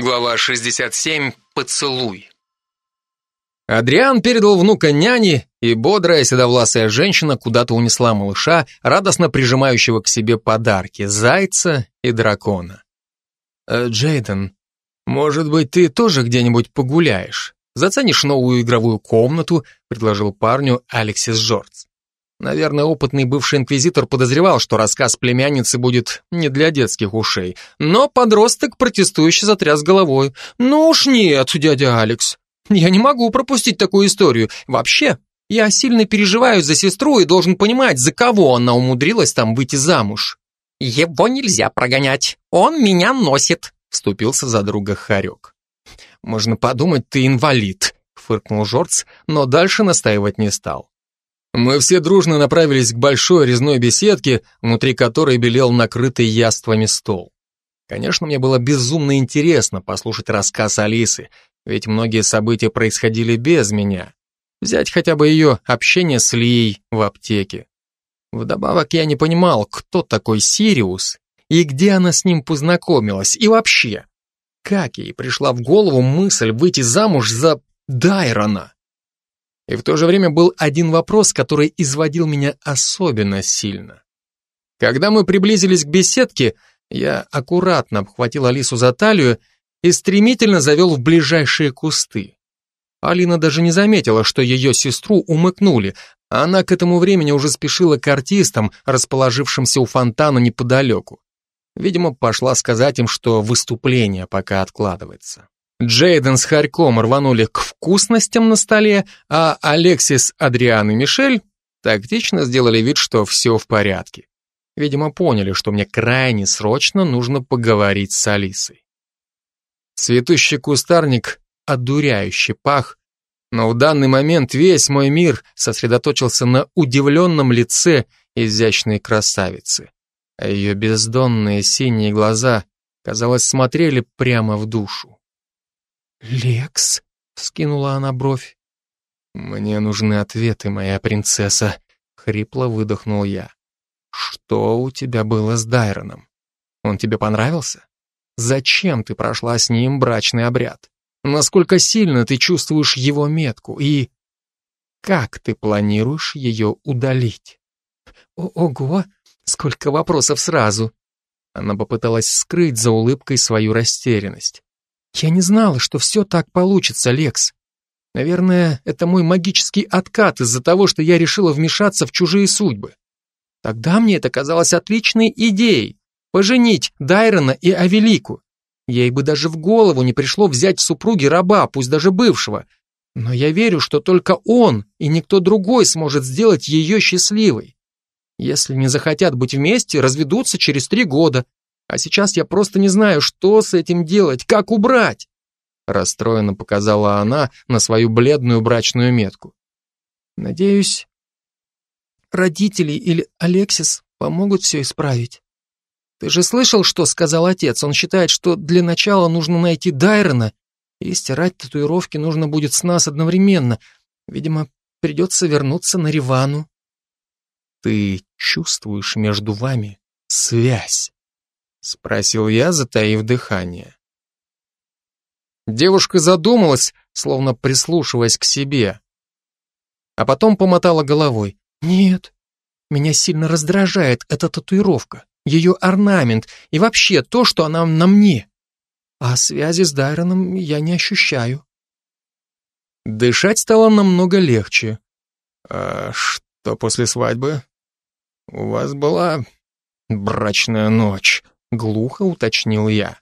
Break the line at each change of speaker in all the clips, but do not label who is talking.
Глава 67. Поцелуй.
Адриан передал внука няне, и бодрая седовласая женщина куда-то унесла малыша, радостно прижимающего к себе подарки – зайца и дракона. «Э, «Джейден, может быть, ты тоже где-нибудь погуляешь? Заценишь новую игровую комнату?» – предложил парню Алексис Жорц. Наверное, опытный бывший инквизитор подозревал, что рассказ племянницы будет не для детских ушей. Но подросток протестующий затряс головой. «Ну уж нет, дядя Алекс. Я не могу пропустить такую историю. Вообще, я сильно переживаю за сестру и должен понимать, за кого она умудрилась там выйти замуж». «Его нельзя прогонять. Он меня носит», — вступился за друга Харек. «Можно подумать, ты инвалид», — фыркнул Жорц, но дальше настаивать не стал. Мы все дружно направились к большой резной беседке, внутри которой белел накрытый яствами стол. Конечно, мне было безумно интересно послушать рассказ Алисы, ведь многие события происходили без меня. Взять хотя бы ее общение с Лией в аптеке. Вдобавок я не понимал, кто такой Сириус и где она с ним познакомилась, и вообще, как ей пришла в голову мысль выйти замуж за Дайрона. И в то же время был один вопрос, который изводил меня особенно сильно. Когда мы приблизились к беседке, я аккуратно обхватил Алису за талию и стремительно завел в ближайшие кусты. Алина даже не заметила, что ее сестру умыкнули, а она к этому времени уже спешила к артистам, расположившимся у фонтана неподалеку. Видимо, пошла сказать им, что выступление пока откладывается. Джейден с Харьком рванули к вкусностям на столе, а Алексис, Адриан и Мишель тактично сделали вид, что все в порядке. Видимо, поняли, что мне крайне срочно нужно поговорить с Алисой. Цветущий кустарник одуряюще пах, но в данный момент весь мой мир сосредоточился на удивленном лице изящной красавицы, а ее бездонные синие глаза, казалось, смотрели прямо в душу. «Лекс?» — скинула она бровь. «Мне нужны ответы, моя принцесса», — хрипло выдохнул я. «Что у тебя было с Дайроном? Он тебе понравился? Зачем ты прошла с ним брачный обряд? Насколько сильно ты чувствуешь его метку и как ты планируешь ее удалить?» «Ого, сколько вопросов сразу!» Она попыталась скрыть за улыбкой свою растерянность. Я не знала, что все так получится, Лекс. Наверное, это мой магический откат из-за того, что я решила вмешаться в чужие судьбы. Тогда мне это казалось отличной идеей — поженить Дайрона и Авелику. Ей бы даже в голову не пришло взять в супруги раба, пусть даже бывшего. Но я верю, что только он и никто другой сможет сделать ее счастливой. Если не захотят быть вместе, разведутся через три года, а сейчас я просто не знаю, что с этим делать, как убрать. Расстроенно показала она на свою бледную брачную метку. Надеюсь, родители или Алексис помогут все исправить. Ты же слышал, что сказал отец? Он считает, что для начала нужно найти Дайрона, и стирать татуировки нужно будет с нас одновременно. Видимо, придется вернуться на Ривану. Ты чувствуешь между вами связь? Спросил я, затаив дыхание. Девушка задумалась, словно прислушиваясь к себе. А потом помотала головой. «Нет, меня сильно раздражает эта татуировка, ее орнамент и вообще то, что она на мне. А связи с Дайроном я не ощущаю». Дышать стало намного легче. «А что после свадьбы? У вас была брачная ночь?» Глухо уточнил я.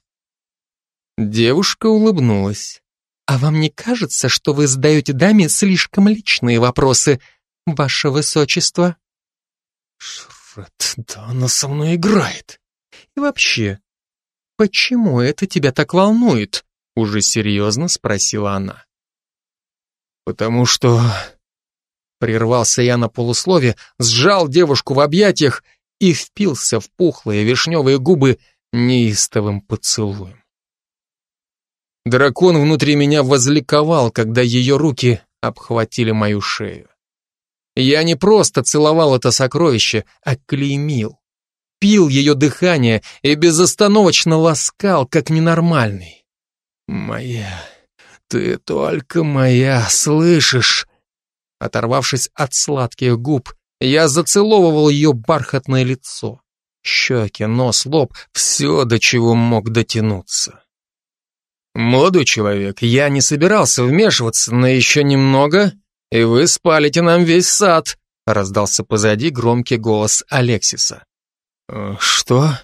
Девушка улыбнулась. «А вам не кажется, что вы задаете даме слишком личные вопросы, ваше высочество?» «Шрет, да она со мной играет. И вообще, почему это тебя так волнует?» Уже серьезно спросила она. «Потому что...» Прервался я на полуслове, сжал девушку в объятиях и впился в пухлые вишневые губы неистовым поцелуем. Дракон внутри меня возликовал, когда ее руки обхватили мою шею. Я не просто целовал это сокровище, а клеймил. Пил ее дыхание и безостановочно ласкал, как ненормальный. Моя, ты только моя, слышишь? Оторвавшись от сладких губ, я зацеловывал ее бархатное лицо. Щеки, нос, лоб, все, до чего мог дотянуться. Молодой человек, я не собирался вмешиваться, но еще немного, и вы спалите нам весь сад, раздался позади громкий голос Алексиса. «Э, что?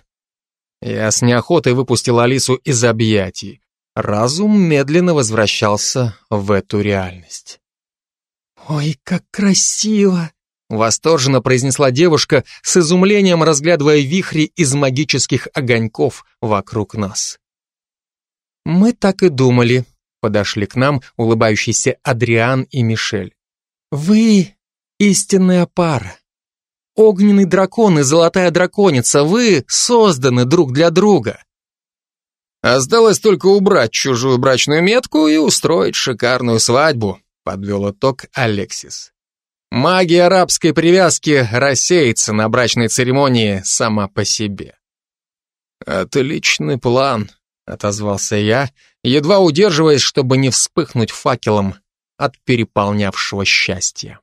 Я с неохотой выпустил Алису из объятий. Разум медленно возвращался в эту реальность. «Ой, как красиво!» Восторженно произнесла девушка, с изумлением разглядывая вихри из магических огоньков вокруг нас. «Мы так и думали», — подошли к нам улыбающийся Адриан и Мишель. «Вы истинная пара. Огненный дракон и золотая драконица, вы созданы друг для друга».
Осталось только убрать чужую брачную метку и устроить шикарную свадьбу, подвел итог Алексис. Магия арабской привязки рассеется на брачной церемонии сама по себе.
Отличный план, отозвался я, едва удерживаясь, чтобы не вспыхнуть факелом от переполнявшего счастья.